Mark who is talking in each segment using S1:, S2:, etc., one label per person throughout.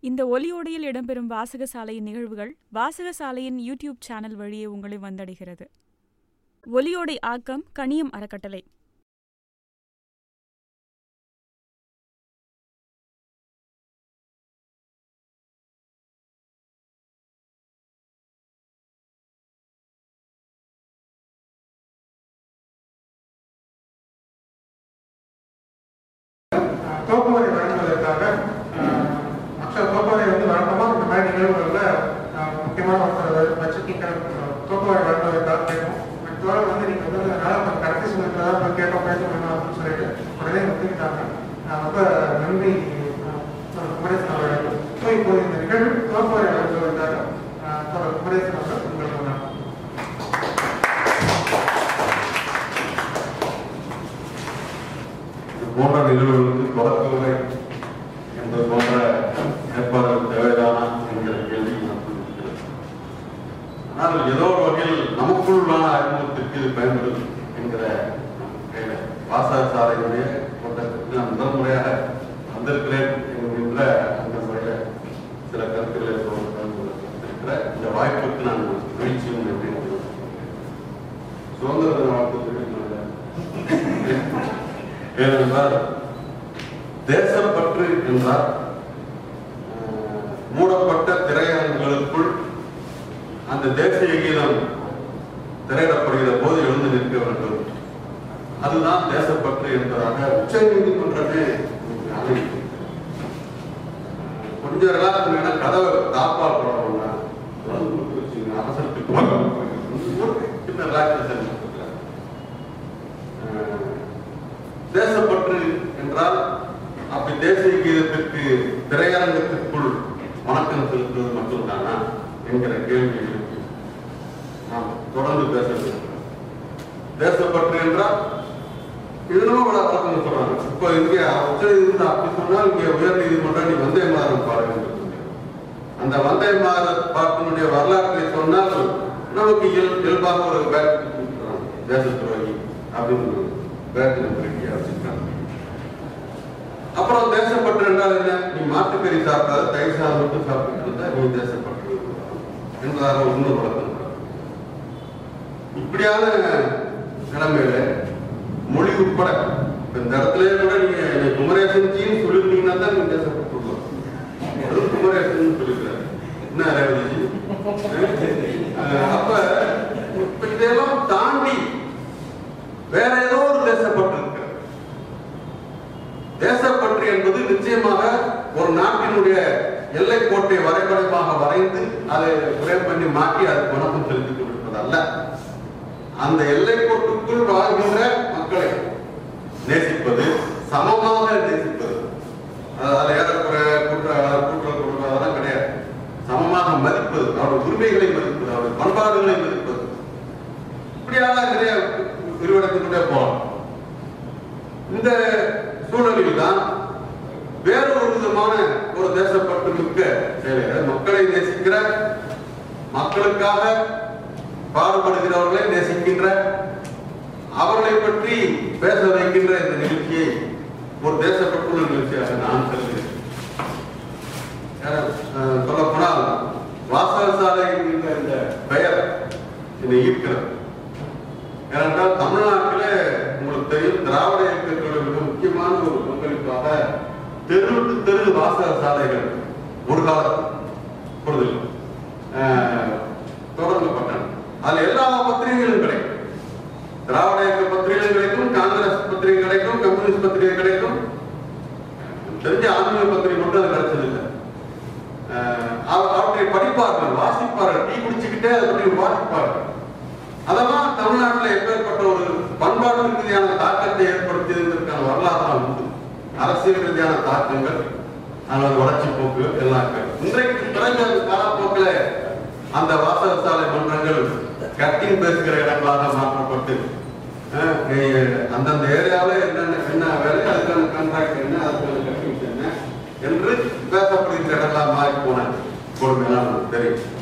S1: இந்த ஒலியோடையில் இடம்பெறும் வாசகசாலையின் நிகழ்வுகள் வாசகசாலையின் யூடியூப் சேனல் வழியே உங்களை வந்தடைகிறது. ஒலியோடை ஆக்கம் கணியம் அறக்கட்டளை.
S2: கேட்கும் வந்து நீங்கள் வந்து அதனால கொஞ்சம் கடைசி சமயத்தில் தான் போய் கேட்க பேச வேணும் அப்படின்னு சொல்லிட்டு உடனே ஒத்துக்கிட்டாங்க. நான் ரொம்ப நன்றி குமரேசன் அவர்களுக்கு ஸோ இப்போ இந்த நிகழ்வு தோப்புவரை அவர்கள் வந்தார் தோழர் குமரேசன் அவர்கள் உங்களுக்கு வந்தாங்க
S3: இது போன்ற நிகழ்வுகளுக்கு தொடக்கவில்லை என்பது போன்ற ஏற்பாடுகள் தேவைதானா என்கிற கேள்வி நமக்கு இருக்கிறது ஆனால் ஏதோ ஒரு வகையில் நமக்குள்ளான அறிமுகத்திற்கு இது பயன்படும் என்கிற நம்பிக்கையில வாசக சாலையுடைய கூட்டத்திற்கு நான் முதல் முறையாக வந்திருக்கிறேன் என்கின்ற அந்த சில கருத்துக்களை சொல்ல இந்த வாய்ப்புக்கு நான் மகிழ்ச்சியும் நன்றி சுதந்திர தின வாழ்த்து தெரிவிக்கிறேன் ஏனென்றால் தேசப்பற்று என்றால் மூடப்பட்ட திரையரங்குகளுக்குள் அந்த தேசிய கீதம் திரையிடப்படுகிற போது எழுந்து நிற்க வேண்டும். அதுதான் தேசப்பற்று என்பதாக உச்ச நீதிமன்றமே அமைப்பு கொஞ்சம் ரிலாக்ஸ் கதவை தாப்பா போடணும்னா? அவசரத்துக்கு சின்ன ரிலாக்ஸேஷன் தேசப்பற்று என்றால் அப்படி தேசிய கீதத்திற்கு திரையரங்கத்திற்குள் வணக்கம் செலுத்துவது மட்டும்தானா என்கிற கேள்வி நாம் தொடர்ந்து பேச வேண்டும். தேசப்பற்று என்றால் இதெல்லாம் விட வழக்கம் சொல்றாங்க. இப்போ இங்கே உச்ச நீதிமன்றம் அப்படி சொன்னால் இங்கே உயர் நீதிமன்றம் நீ வந்தே மாறும் பாருங்க. அந்த வந்தே மாற பாட்டினுடைய வரலாற்றை சொன்னால் நமக்கு இயல் இயல்பாக ஒரு பேட் தேச துரோகி அப்படின்னு பேட் நம்பிக்கை வச்சிருக்காங்க. அப்புறம் தேசப்பற்று என்றால் என்ன? நீ மாட்டுக்கறி சாப்பிடாத தயிர் சாதம் மட்டும் சாப்பிட்டு இருந்தா நீ தேசப்பற்று என்பதாக இன்னொரு வழக்கம். இப்படியான நிலைமையில மொழி உட்பட இந்த இடத்துல கூட நீங்க என்னை குமரேசன் ஜின்னு சொல்லிருந்தீங்கன்னா தான் நீங்க பேசப்பட்டுருக்கலாம் அதுவும் குமரேசன் சொல்லிருக்காரு. என்ன ரேவதி அப்ப இப்ப இதெல்லாம் தாண்டி வேற ஏதோ ஒரு தேசப்பற்று இருக்கு தேசப்பற்று என்பது நிச்சயமாக ஒரு நாட்டினுடைய எல்லை கோட்டை வரைபடமாக வரைந்து அதை பிரேம் பண்ணி மாற்றி அதுக்கு குணமும் செலுத்திக் கொண்டிருப்பது அல்ல அந்த எல்லை ஒரு தேசப்பற்றுள்ள நிகழ்ச்சியாக நான் டீ குடிச்சுக்கிட்டே அதை அதெல்லாம் தமிழ்நாட்டில் எப்பேற்பட்ட ஒரு பண்பாட்டு ரீதியான தாக்கத்தை ஏற்படுத்தியதற்கான வரலாறு உண்டு. அரசியல் ரீதியான தாக்கங்கள் அல்லது வளர்ச்சி போக்கு எல்லாம். இன்றைக்கு பிறகு காலப்போக்கில் அந்த வாசகசாலை மன்றங்கள் கட்டிங் பேசுகிற இடங்களாக மாற்றப்பட்டு அந்தந்த ஏரியாவில் என்னென்ன என்ன வேலை அதுக்கான கான்ட்ராக்ட் என்ன அதுக்கான கட்டிங்ஸ் என்ன என்று பேசப்படுகின்ற இடங்களாக மாறி போன கொடுமையெல்லாம் நமக்கு தெரியும்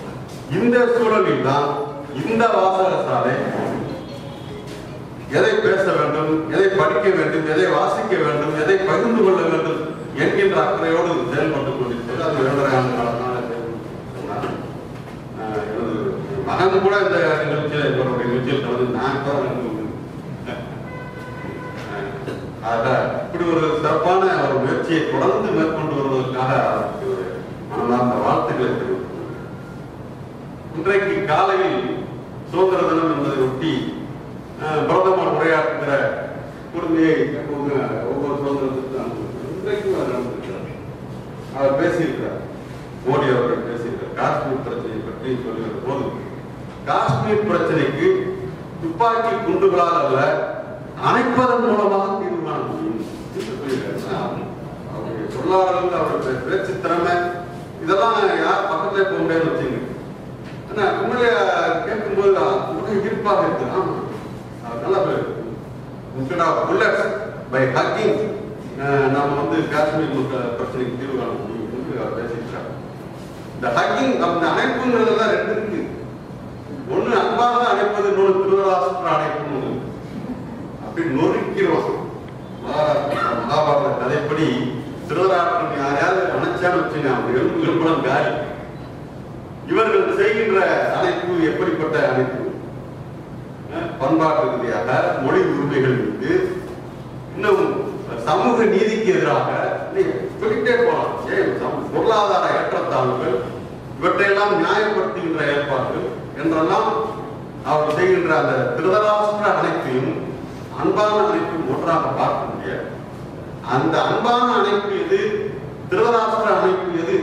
S3: இந்த சூழலில் தான் இந்த வாசகத்தாலே எதை பேச வேண்டும் எதை படிக்க வேண்டும் எதை வாசிக்க வேண்டும் எதை பகிர்ந்து கொள்ள வேண்டும் என்கின்ற அக்கறையோடு செயல்பட்டு கொண்டிருக்கிறது. அது இரண்டரை ஆண்டு காலமாக மகன் கூட இந்த நிகழ்ச்சியில் இவருடைய நிகழ்ச்சியில் கலந்து நான் கூட இப்படி ஒரு சிறப்பான ஒரு முயற்சியை தொடர்ந்து மேற்கொண்டு வருவதற்காக மனமார்ந்த வாழ்த்துக்களை தெரிவித்து இன்றைக்கு காலையில் சுதந்திர தினம் என்பதை ஒட்டி அஹ், பிரதமர் உரையாற்றுகிற குழந்தையை ஒவ்வொரு சுதந்திரத்திற்கு இன்றைக்கும் அவர் நடந்திருக்கிறார் அவர் பேசியிருக்கிறார். மோடி அவர்கள் பேசியிருக்கிறார். காஷ்மீர் பிரச்சனை பற்றி சொல்லுகிற போது காஷ்மீர் பிரச்சனைக்கு துப்பாக்கி குண்டுகளால் அல்ல அணைப்பதன் மூலமாக தீர்வு அவருடைய சொல்லாளர்கள் அவருடைய பேச்சு திறமை இதெல்லாம் யார் பக்கத்துல போக முடியாதுன்னு வச்சுங்க என்ன உங்களை கேட்கும்போது உடனே ஈர்ப்பாக இருக்கு ஆமா. அது நல்லா புல்லட் பை ஹக்கிங் நாம வந்து காஷ்மீர் மக்கள் பிரச்சனைக்கு தீர்வு காண முடியும் என்று அவர் பேசியிருக்கார் இந்த ஹக்கிங் அந்த அணைப்புங்கிறது தான் ரெண்டு இருக்கு. ஒண்ணு அன்பாக அணைப்பது இன்னொரு திருவராஷ்டிர அணைப்புன்னு அப்படி நொறுக்கிறோம் மகாபாரத கதைப்படி திருவராஷ்டிரம் யாரையாவது அணைச்சான்னு வச்சுங்க அவங்க எலும்பு எலும்புலாம் காலி. இவர்கள் செய்கின்ற அழைப்பு எப்படிப்பட்ட அழைப்பு பண்பாட்டு ரீதியாக மொழி உரிமைகள் மீது இன்னும் சமூக நீதிக்கு எதிராக சொல்லிட்டே போகலாம். ஏன் பொருளாதார ஏற்றத்தாழ்வுகள் இவற்றையெல்லாம் நியாயப்படுத்துகின்ற ஏற்பாடுகள் என்றெல்லாம் அவர் செய்கின்ற அந்த திருதராஷ்டிர அனைத்தையும் அன்பான அனைத்தும் ஒன்றாக பார்க்க முடியாது. அந்த அன்பான அனைப்பு எது? திருதராஷ்டிர அனைப்பு எது?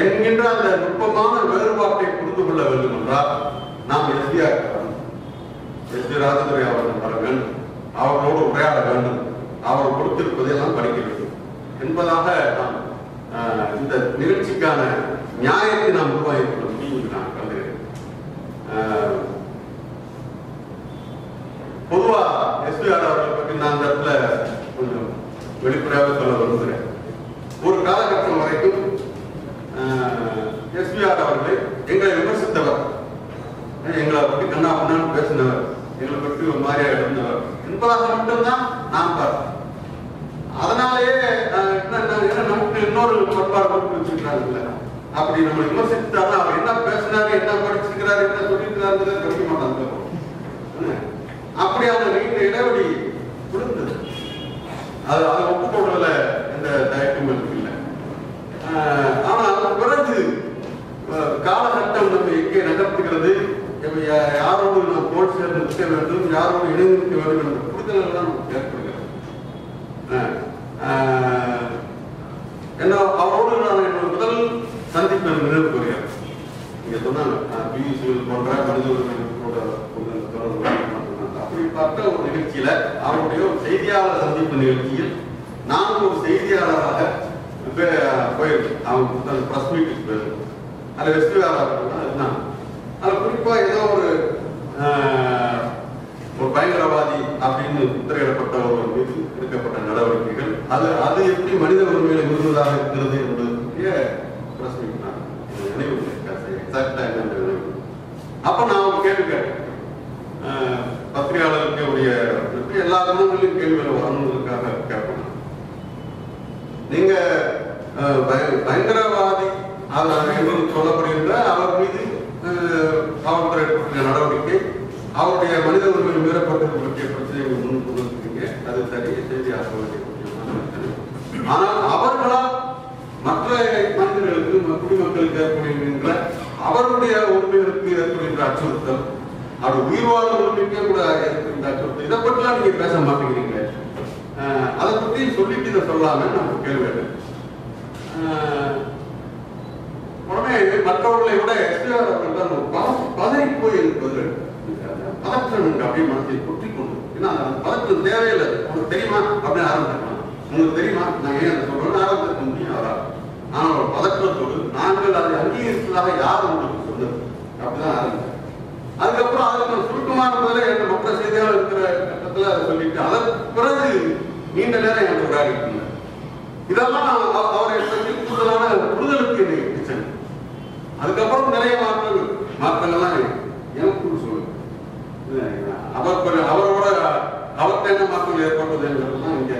S3: என்கின்ற அந்த நுட்பமான வேறுபாட்டை புரிந்து கொள்ள வேண்டும் என்றால் நாம் எஸ்பிஆர் எஸ் பி ராஜதுரை அவர்கள் வர வேண்டும். அவர்களோடு உரையாட வேண்டும். அவர் கொடுத்திருப்பதையெல்லாம் படிக்க வேண்டும். என்பதாக நாம் ஆஹ், இந்த நிகழ்ச்சிக்கான நியாயத்தை நாம் உருவாக்கிக் கொள்ள முடியும் என்று நான் கருதுகிறேன் ஆஹ், பொதுவா எஸ்பிஆர் அவர்களை பற்றி நான் இந்த இடத்துல கொஞ்சம் வெளிப்படையாக சொல்ல விரும்புகிறேன். ஒரு காலகட்டம் வரைக்கும் எஸ்பிஆர் அவர்களை எங்களை விமர்சித்தவர். எங்களை பற்றி கண்ணா பண்ணான்னு பேசினவர். எங்களை பற்றி ஒரு மாதிரியா இருந்தவர் என்பதாக மட்டும்தான் நான் பார்த்தேன். அதனாலேயே என்ன நமக்கு இன்னொரு பண்பாடு கொடுத்து வச்சிருக்காங்கல்ல அப்படி நம்ம விமர்சித்தாலும் அவர் என்ன பேசினாரு என்ன படிச்சிருக்கிறாரு என்ன சொல்லியிருக்கிறாரு படிக்க மாட்டாங்க என்ன? அப்படியான நீண்ட இடைவெளி விழுந்தது அது அதை ஒப்புக்கொள்றதுல எந்த தயக்கமும் இல்லை ஆஹ் ஆனால் பிறகு அஹ், காலகட்டம் நம்ம எங்கே நகர்த்துகிறது? யாரோடு நாம் போல் சேர்ந்து நிற்க வேண்டும்? யாரோடு இணைந்து நிற்க வேண்டும் என்ற புரிதல்கள் தான் நமக்கு ஏற்படுகிறது. என்ன அவரோடு நான் என்னோட முதல் சந்திப்பு எனக்கு நினைவு கூறுகிறேன். நீங்க சொன்னாங்க பியூசிகள் போன்ற மனித உரிமைகளோட ஒரு அப்படி பார்த்த ஒரு நிகழ்ச்சியில அவருடைய ஒரு செய்தியாளர் சந்திப்பு நிகழ்ச்சியில் நான் ஒரு செய்தியாளராக போயிருக்கேன் அவங்க பிரஸ் மீட்டுக்கு போயிருக்கேன் அதில் வெஸ்டிவாளர் இருந்தாங்க அதில் குறிப்பா ஏதோ ஒரு ஒரு பயங்கரவாதி அப்படின்னு முத்திரையிடப்பட்ட ஒரு மீது எடுக்கப்பட்ட நடவடிக்கைகள். அது அது எப்படி மனித உரிமைகளை மீறுவதாக இருக்கிறது என்பது பற்றிய பிரஸ் நான் நினைவு எக்ஸாக்டா என்ன நினைவு? அப்ப நான் ஒரு கேள்வி கேட்டேன். பத்திரிகையாளருக்கு உடைய எல்லா குணங்களையும் கேள்விகள் வரணுங்கிறதுக்காக கேட்பேன். நீங்க பயங்கரவாத அவர் சொல்லப்படுகின்ற அவர் மீது காவல்துறை எடுக்கக்கூடிய நடவடிக்கை அவருடைய மனித உரிமை மீறப்பட்டிருக்கக்கூடிய பிரச்சனையை முன் கொடுத்துருக்கீங்க. அது சரி செய்தி ஆனால் அவர்களால் மற்ற மனிதர்களுக்கு குடிமக்களுக்கு ஏற்படுகின்ற அவருடைய உரிமைகளுக்கு ஏற்படுகின்ற அச்சுறுத்தல் அவர் உயிர் வாழும் உரிமைக்கே கூட ஏற்படுகின்ற அச்சுறுத்தல் இதை பற்றிலாம் நீங்க பேச மாட்டேங்கிறீங்களே. அதை பற்றி சொல்லிட்டு இதை சொல்லாம நம்ம கேள்வி மற்றவர்களை விட எஸ்பிஆர் அவர்கள் தான் பத- பதறி போய் இருப்பது பதற்றம் என்று அப்படியே மனசை குற்றி கொண்டு ஏன்னா அந்த பதற்றம் தேவையில்லை. உங்களுக்கு தெரியுமா? அப்படின்னு ஆரம்பிச்சிருக்கலாம். உங்களுக்கு தெரியுமா? நான் ஏன் அதை சொல்றேன்னு ஆரம்பிக்க முடியும் அவரால். ஆனால் ஒரு பதற்றத்தோடு நாங்கள் அதை அங்கீகரித்ததாக யார் உங்களுக்கு சொல்லுது அப்படிதான் ஆரம்பிச்சேன் அதுக்கப்புறம் அதுக்கு சுருக்கமான முதல்ல என்ற மற்ற செய்தியாளர் இருக்கிற கட்டத்துல அதை சொல்லிட்டு அதற்கு பிறகு நீண்ட நேரம் எனக்கு உரையாடி இதெல்லாம் அவரை பற்றி கூடுதலான புரிதலுக்கு என்னை அதுக்கப்புறம் நிறைய மாற்றங்கள். மாற்றங்கள்லாம் எனக்கு சொல்லுங்க அவர் அவரோட அவர்கிட்ட என்ன மாற்றங்கள் ஏற்பட்டது என்பதெல்லாம் இங்க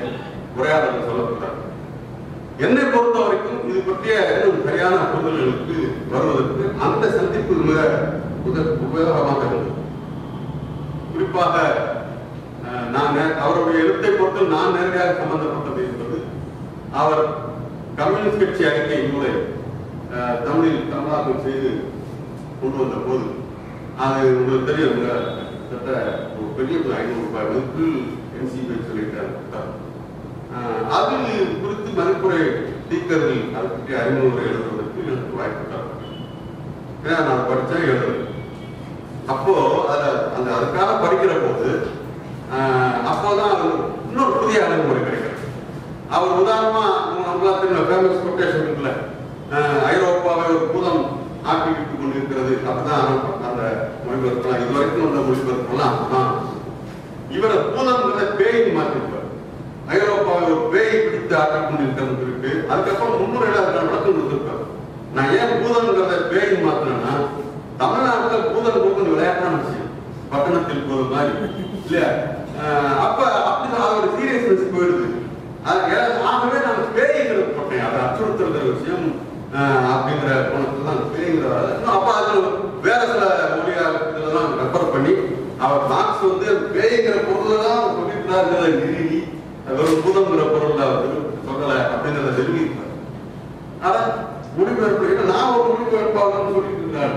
S3: உரையாடல் சொல்லப்பட்டார் என்னை பொறுத்த வரைக்கும் இது பற்றிய இன்னும் சரியான புரிதல்களுக்கு வருவதற்கு அந்த சந்திப்பு மிக உபயோகமாக இருந்தது. குறிப்பாக அஹ், நான் அவருடைய எழுத்தை பொறுத்து நான் நேரடியாக சம்பந்தப்பட்டது என்பது அவர் கம்யூனிஸ்ட் கட்சி அறிக்கை மூலம் தமிழில் தமிழாக்கம் செய்து கொண்டு வந்த போது அது உங்களுக்கு தெரியும் கிட்ட ஒரு பெரிய ஒரு ஐநூறு ரூபாய் மதிப்பு என்சிபி சொல்லிட்டார் அதில் குறித்து மதிப்புரை ஸ்பீக்கர்கள் அதை பற்றி அறிமுகம் எழுதுவதற்கு எனக்கு வாய்ப்பு தரும். ஏன்னா நான் படித்தேன் எழுதுறேன் அப்போ அதை அந்த அதுக்காக படிக்கிற போது அப்போதான் அது இன்னொரு புதிய அணுகுமுறை கிடைக்கிறது. அவர் உதாரணமா நம்மளாத்துல ஃபேமஸ் கொட்டேஷன் இருக்குல்ல? ஐரோப்பாவை ஒரு பூதம் ஆக்கிவிட்டுக் கொண்டிருக்கிறது அப்படிதான் அந்த மொழிபெயர்ப்பெல்லாம். இது வரைக்கும் வந்த மொழிபெயர்ப்பெல்லாம் அப்படிதான். இவரை பூதம்ங்கிறத பேய் மாற்றிருப்பார். ஐரோப்பாவை ஒரு பேய் பிடித்து ஆக்கிக் கொண்டிருக்கிறது இருக்கு அதுக்கப்புறம் முன்னுரையில அதுக்கு விளக்கம் கொடுத்திருப்பார். நான் ஏன் பூதம்ங்கிறத பேய் மாத்தினேன்னா தமிழ்நாட்டுல பூதம் கொடுக்கணும் விளையாட்டான விஷயம் பட்டணத்தில் போது மாதிரி. இல்லையா? ஆஹ் அப்ப அப்படிதான் ஒரு சீரியஸ்னஸ் போயிடுது அது ஏ- ஆகவே நான் பேய்ங்கிறது போட்டேன் அதை அச்சுறுத்துறதுற விஷயம் ஆஹ் அப்படிங்கிற கோணத்துல தான் பேய்ங்கிற இன்னும் அப்ப அது வேற சில மொழியா இதெல்லாம் ரெஃபர் பண்ணி அவர் மார்க்ஸ் வந்து பேய்ங்கிற பொருளை தான் நிறுவி வெறும் பூதங்கிற பொருள் அவர் சொல்லலை அப்படிங்கிறத நிறுவியிருப்பார் ஆனா மொழிபெயர்ப்பு நான் ஒரு மொழிபெயர்ப்பாளர்னு சொல்லிட்டு இருந்தாரு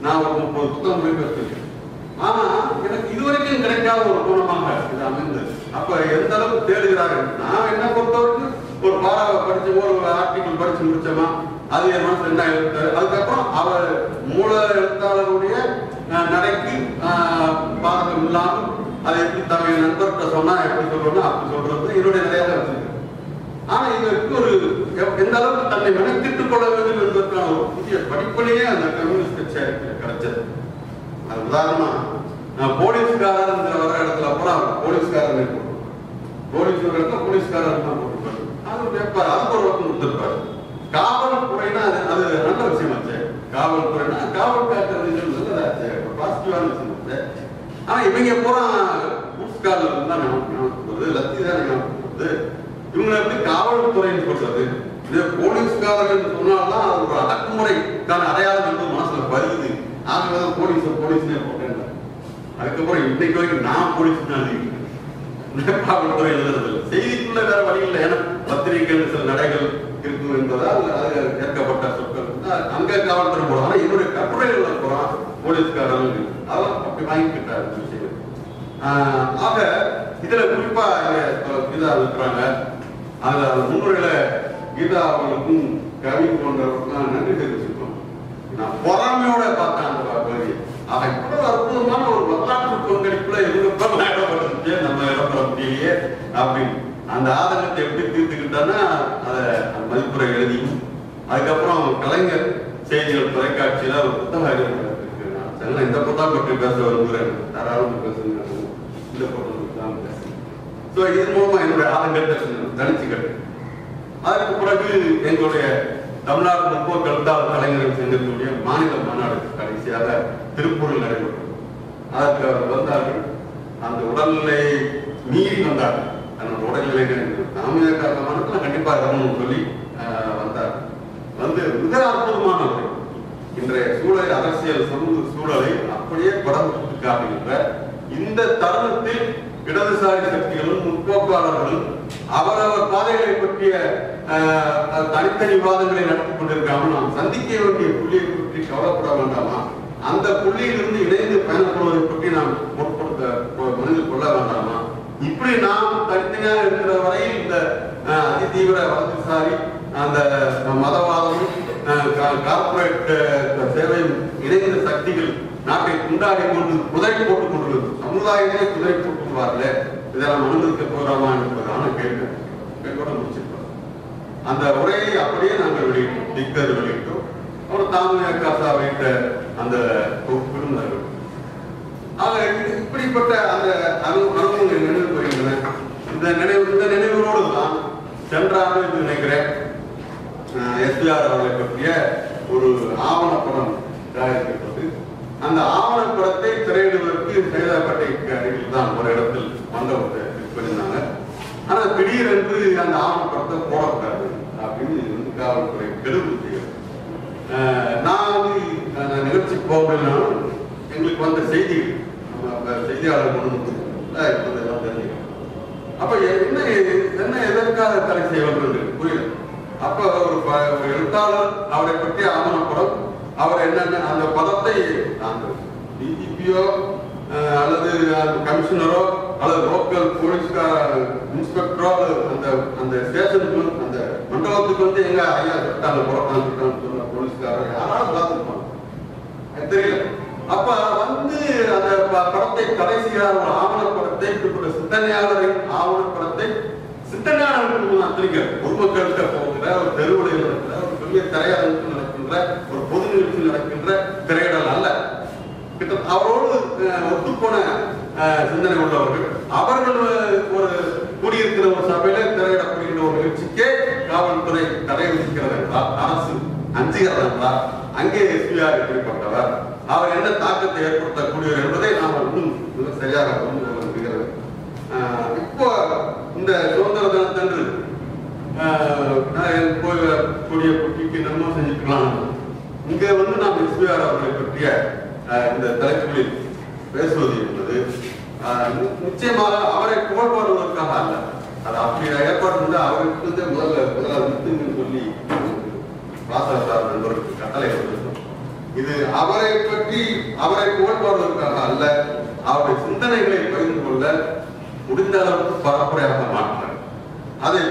S3: நான் ஒரு முப்பது புத்தகம் மொழிபெயர்த்திருக்கேன் ஆனா எனக்கு இதுவரைக்கும் கிடைக்காத ஒரு குணமாக இது அமைந்தது. அப்ப எந்த அளவுக்கு தேடுகிறார்கள் நான் என்ன பொறுத்தவரைக்கும் ஒரு பாராவை படிச்சு ஒரு ஆர்டிக்கல் படிச்சு முடிச்சோமா அது என் மனசு என்ன எழுத்தாரு அதுக்கப்புறம் அவர் மூல எழுத்தாளருடைய நடைக்கு பாதகம் இல்லாமல் அதை எப்படி தமிழ் நண்பர்கிட்ட சொன்னா எப்படி சொல்றோம்னா அப்படி சொல்றது. என்னுடைய நிறைய வச்சிருக்கேன் ஆனா இதற்கு ஒரு எந்த அளவுக்கு தன்னை மெனக்கிட்டுக் கொள்ள வேண்டும் என்பதற்கான ஒரு புதிய படிப்பிலேயே அந்த கம்யூனிஸ்ட் கட்சி கிடைச்சது. அது உதாரணமா நான் போலீஸ்காரர் வர இடத்துல பூரா போலீஸ்காரர் போலீஸ் ஒரு இடத்துல போலீஸ்காரர் தான் அது கேட்பாரு அதுக்கு ஒரு பக்கம் கொடுத்துருப்பாரு. காவல்துறைனா அது அது நல்ல விஷயம் ஆச்சு. காவல்துறைனா காவல் காக்கிறது நல்லதாச்சு பாசிட்டிவான விஷயம் ஆச்சு. ஆனா இவங்க பூரா ஊஸ்காரர் தான் ஞாபகம் ஞாபகம் லத்தி தான் ஞாபகம் வருது இவங்களை எப்படி காவல்துறைன்னு சொல்றது? இது போலீஸ்காரர்கள் சொன்னால்தான் அது ஒரு அடக்குமுறைக்கான அடையாளம் என்று மனசுல பதிவுது ஆகவே போலீஸ் போலீஸ்னே போட்டேன் அதுக்கப்புறம் இன்னைக்கு வரைக்கும் நான் போலீஸ் தான் காவல்துறை எழுதுறது இல்லை. செய்திக்குள்ள வேற வழி இல்லை. ஏன்னா பத்திரிகைகள் சில நடைகள் இருக்கும் என்பதால் அது ஏற்கப்பட்ட சொற்கள் அங்க காவல்துறை போடும் ஆனா என்னுடைய கட்டுரைகள் போறான் போலீஸ்காரன் அவர் அப்படி வாங்கிக்கிட்டார் விஷயம். ஆஹ் ஆக இதுல குறிப்பா கீதா இருக்கிறாங்க அதுல அந்த முன்னுரையில கீதா அவர்களுக்கும் கவி போன்றவர்களுக்கும் நன்றி தெரிவிச்சிருக்கோம் நான் பொறாமையோட பார்த்தேன் அந்த பகுதியை ஆக இவ்வளவு அற்புதமான ஒரு வரலாற்று பங்களிப்புல இவங்க பேர்ல இடப்பட்டுருச்சு நம்ம இடப்பட முடியலையே அப்படின்னு. அந்த ஆதங்கத்தை எப்படி தீர்த்துக்கிட்டான்னா அதை மதிப்புரை எழுதியும் அதுக்கப்புறம் கலைஞர் செய்திகள் தொலைக்காட்சியில ஒரு புத்தகம் எழுதிருக்கு இந்த புத்தகம் பற்றி பேச விரும்புகிறேன் தாராளமாக பேசுங்க இந்த புத்தகம் தான் ஸோ இதன் மூலமா என்னுடைய ஆதங்கத்தை தனிச்சுக்கிட்டேன் அதற்கு பிறகு எங்களுடைய தமிழ்நாடு முற்போக்கு எழுத்தாளர் கலைஞர்கள் சங்கத்தினுடைய மாநில மாநாடு கடைசியாக திருப்பூரில் நடைபெற்றது. அதற்கு அவர் வந்தார்கள். அந்த உடல்நிலை மீறி வந்தார்கள். தன்னோட உடல்நிலை தாமிய காரணமானதுல கண்டிப்பா இருக்கணும்னு சொல்லி வந்தார். வந்து மிக அற்புதமானவர். இன்றைய சூழல் அரசியல் சமூக சூழலை அப்படியே படம் பிடித்து காட்டுகின்ற இந்த தருணத்தில் இடதுசாரி சக்திகளும் முற்போக்காளர்களும் அவரவர் பாதைகளை பற்றிய ஆஹ், தனித்தனி விவாதங்களை நடத்தி கொண்டிருக்காமல் நாம் சந்திக்க வேண்டிய புள்ளியை பற்றி கவலைப்பட வேண்டாமா? அந்த புள்ளியிலிருந்து இணைந்து பயணப்படுவதை பற்றி நாம் பொருட்படுத்த மனதில் கொள்ள வேண்டாமா? இப்படி நாம் தனித்தனியாக இருக்கிற வரையில் இந்த ஆஹ், அதிதீவிர வலதுசாரி அந்த மதவாதமும் ஆஹ், சேவையும் இணைந்த சக்திகள் நாட்டை குண்டாடி கொண்டு குதிரை போட்டுக் கொண்டுள்ளது. சமுதாயமே குதிரை போட்டுள்ளார்களே. இதெல்லாம் அனுமதிக்க போகிறோமா என்பதான கேள்வி. கூட முடிச்சிருப்பார் அந்த உரையை அப்படியே நாங்கள் வெளியிட்டோம் டிக்கர் வெளியிட்டோம். அப்புறம் தாமிய காசா வைத்த அந்த தொகுப்பிலும் நாங்கள் இது- இப்படிப்பட்ட அந்த அனு அனுபவங்கள் நினைவு வருகின்றன இந்த நினைவு இந்த நினைவுகளோடு தான் சென்ற ஆண்டு என்று நினைக்கிறேன். எஸ்பிஆர் அவர்களை பற்றிய ஒரு ஆவணப்படம் தயாரிக்கப்பட்டது அந்த ஆவணப்படத்தை திரையிடுவதற்கு சைதாப்பேட்டைக்கு அருகில் தான் ஒரு இடத்தில் மண்டபத்தை பண்ணியிருந்தாங்க ஆனா திடீரென்று அந்த ஆவணப்படத்தை போடக்கூடாது அப்படின்னு வந்து காவல்துறை கெடுப்பு செய்யும் போக முடியலனாலும் எங்களுக்கு வந்த செய்திகள் செய்தியாளர் கொண்டு வந்து இப்போதெல்லாம் தெரிஞ்சுக்கிறோம் அப்ப என்ன என்ன எதற்காக தடை செய்ய புரியல. அப்ப ஒரு எழுத்தாளர் அவரை பற்றி ஆவணப்படம் அவர் என்னென்ன அந்த பதத்தை அந்த டிஜிபியோ அல்லது கமிஷனரோ அல்லது லோக்கல் போலீஸ்கார இன்ஸ்பெக்டரோ அல்லது அந்த அந்த ஸ்டேஷனுக்கு அந்த மண்டலத்துக்கு வந்து எங்க ஐயா செட்டாங்க புறத்தான் சொன்ன போலீஸ்காரர். யாராவது பார்த்துருப்பாங்க. தெரியல. அப்ப படத்தை தடை செய்யாத ஒரு ஆவணப்படத்தை குறிப்பிட்ட சிந்தனையாளரின் ஆவணப்படத்தை சிந்தனையாளர்களுக்கு நான் தெரிவிக்கிறேன் பொதுமக்கள்கிட்ட போகிற ஒரு தெருவுடையில் நடக்கிற ஒரு பெரிய திரையரங்கு நடக்கின்ற ஒரு பொது நிகழ்ச்சியில் நடக்கின்ற திரையிடல் அல்ல. அவரோடு அஹ், ஒத்துப்போன சிந்தனை உள்ளவர்கள். அவர்கள் ஒரு கூடியிருக்கிற ஒரு சபையில திரையிடப்படுகின்ற ஒரு நிகழ்ச்சிக்கே காவல்துறை தடை விதிக்கிறது என்றால் அரசு அஞ்சுகிறது அங்கே எஸ்பிஆர் எப்படிப்பட்டவர் அவர் என்ன தாக்கத்தை ஏற்படுத்தக்கூடியவர் என்பதை நாம் இன்னும் மிக சரியாக புரிந்து கொள்ள முடிகிறது. இப்போ இந்த சுதந்திர தினத்தன்று போய் கூடிய குட்டிக்கு நம்ம செஞ்சுக்கலாம். இங்கே வந்து நாம் எஸ்பிஆர் அவர்களை பற்றிய அஹ், இந்த தலைப்புகளில் பேசுவது என்பது நிச்சயமாக அவரை புகழ்பாடுவதற்காக அல்ல. அது அப்படி ஏற்பாடு இருந்தால் அவருக்கு வந்து முதல்ல முதல்ல சொல்லி வாசகத்தார் நண்பருக்கு கட்டளை வந்திருக்கும் இது அவரை பற்றி அவரை புகழ்பாடுவதற்காக அல்ல அவருடைய சிந்தனைகளை பகிர்ந்து கொள்ள முடிந்த அளவுக்கு பரப்புரையாக மாற்றினார். அதை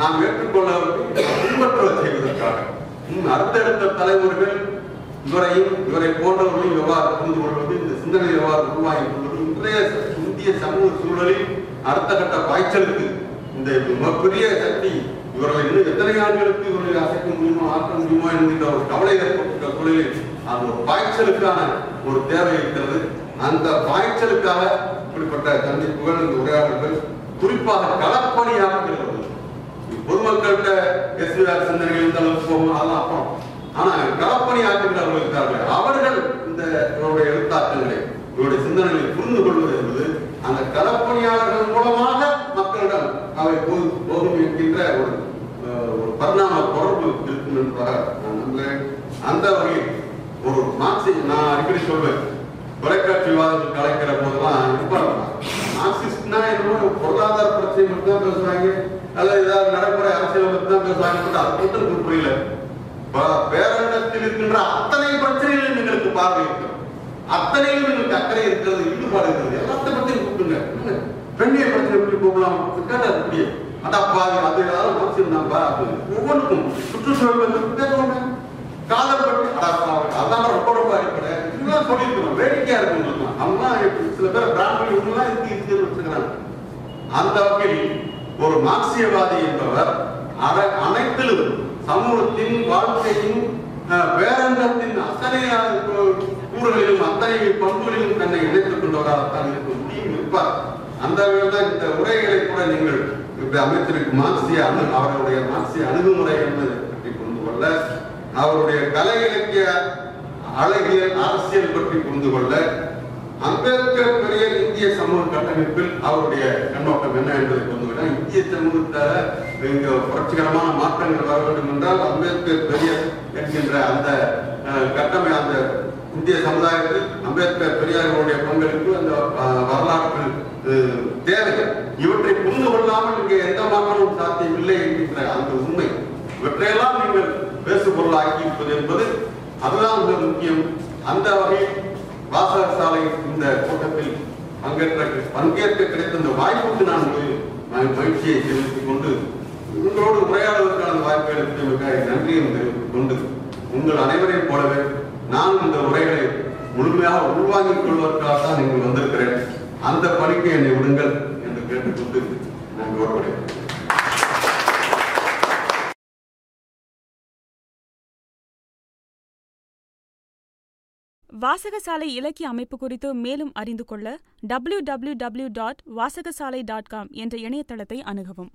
S3: நாம் ஏற்றுக்கொள்ளவர்கள் பின்பற்ற செய்வதற்காக. இன்னும் அடுத்தடுத்த தலைவர்கள் இவரையும் இவரை போன்றவர்களையும் எவ்வாறு புரிந்து கொள்வது இந்த சிந்தனை எவ்வாறு உருவாகி கொள்வது இன்றைய இந்திய சமூக சூழலில் அடுத்த கட்ட பாய்ச்சலுக்கு இந்த மிகப்பெரிய சக்தி இவர்களை இன்னும் எத்தனை ஆண்டுகளுக்கு இவர்களை அசைக்க முடியுமா ஆக்க முடியுமா என்கின்ற ஒரு கவலை ஏற்பட்ட சூழலில் அந்த ஒரு பாய்ச்சலுக்கான ஒரு தேவை இருக்கிறது. அந்த பாய்ச்சலுக்காக இப்படிப்பட்ட சந்திப்புகள் இந்த உரையாடல்கள் குறிப்பாக களப்பணியாக்குகிறது. பொதுமக்கள்கிட்ட எஸ்பிஆர் சிந்தனைகள் இந்த அளவுக்கு போகும் அதெல்லாம் அப்புறம். ஆனா களப்பணி ஆற்றுகிறவர்கள் இருக்கிறார்கள் அவர்கள் இந்த இவருடைய எழுத்தாக்கங்களை இவருடைய சிந்தனைகளை புரிந்து கொள்வது என்பது அந்த களப்பணியாளர்கள் மூலமாக மக்களிடம் அவை போகு- என்கின்ற ஒரு ஒரு பரிணாம தொடர்பு இருக்கும் என்பதாக நான் நம்புகிறேன். அந்த வகையில் ஒரு மார்க்சி நான் அடிக்கடி சொல்வேன். தொலைக்காட்சி விவாதங்கள் கலைக்கிற போதெல்லாம் இருப்பாங்க. மார்க்சிஸ்ட்னா என்னமோ பொருளாதார பிரச்சனை மட்டும் தான் பேசுறாங்க அல்லது ஏதாவது நடைமுறை அரசியல் மட்டும் தான் பேசுறாங்க அது மட்டும் எனக்கு புரியல. பேரண்டத்தில் இருக்கின்ற அத்தனை பிரச்சனைகளும் எங்களுக்கு பார்வை இருக்கிறது. அத்தனையிலும் எங்களுக்கு அக்கறை இருக்கிறது ஈடுபாடு இருக்கிறது. பிரச்சனை எப்படி போகலாம் கேட்டா முடியும் அடப்பா அது ஏதாவது மார்க்சியம் ஒவ்வொன்றுக்கும் சுற்றுச்சூழல் பத்தி காதல் பற்றி அடப்பா அதான் ரொம்ப ரொம்ப அடிப்படை இதெல்லாம் சொல்லியிருக்கணும் வேடிக்கையா இருக்கும் அவங்களாம் சில பேர் பிராமணி இவங்கெல்லாம் இருக்கு இருக்குன்னு வச்சுக்கிறாங்க அந்த வகையில் ஒரு மார்க்சியவாதி என்பவர் அனைத்திலும் சமூகத்தின் வாழ்க்கையின் அஹ், பேரண்டத்தின் அத்தனை கூறுகளிலும் அத்தனை பண்புகளிலும் தன்னை இணைத்துக் கொண்டவராகத்தான் இருக்கும். முடியும் இருப்பார் அந்த இந்த உரைகளை கூட நீங்கள் இப்படி அமைச்சருக்கு மார்க்சிய அணு அவருடைய மார்க்சிய அணுகுமுறை என்பதை பற்றி புரிந்து கொள்ள அவருடைய கலை இலக்கிய அழகியல் அரசியல் பற்றி புரிந்து கொள்ள அம்பேத்கர் பெரிய இந்திய சமூக கட்டமைப்பில் அவருடைய கண்ணோட்டம் என்ன என்பதை புரிந்து கொள்ள இந்திய சமூகத்தில் இங்க புரட்சிகரமான மாற்றங்கள் வர வேண்டும் என்றால் அம்பேத்கர் பெரிய என்கின்ற அந்த கட்டமை அந்த இந்திய சமுதாயத்தில் அம்பேத்கர் பெரியார்களுடைய பங்களிப்பு அந்த வரலாற்றில் தேவைகள். இவற்றை புரிந்து கொள்ளாமல் இங்கே எந்த மாற்றமும் சாத்தியமில்லை என்கின்ற அந்த உண்மை. இவற்றையெல்லாம் நீங்கள் பேசுபொருளாக்கி இருப்பது என்பது அதுதான் மிக முக்கியம். அந்த வகையில் வாசகர் சாலை இந்த கூட்டத்தில் பங்கேற்ற பங்கேற்க கிடைத்த இந்த வாய்ப்புக்கு நான் ஒரு ம- மகிழ்ச்சியை தெரிவித்துக் கொண்டு உங்களோடு உரையாடுவதற்கான வாய்ப்பை அளித்தமைக்காக நன்றியை தெரிவித்துக் கொண்டு உங்கள் அனைவரையும் போலவே நான் இந்த உரைகளை முழுமையாக உள்வாங்கிக் கொள்வதற்காக தான் நீங்கள் வந்திருக்கிறேன். அந்த பணிக்கு என்னை விடுங்கள் என்று கேட்டுக்கொண்டு நான் விடைபெறுகிறேன்
S1: வாசகசாலை இலக்கிய அமைப்பு குறித்து மேலும் அறிந்து கொள்ள W W W dot Vasagasalai dot com என்ற இணையதளத்தை அணுகவும்.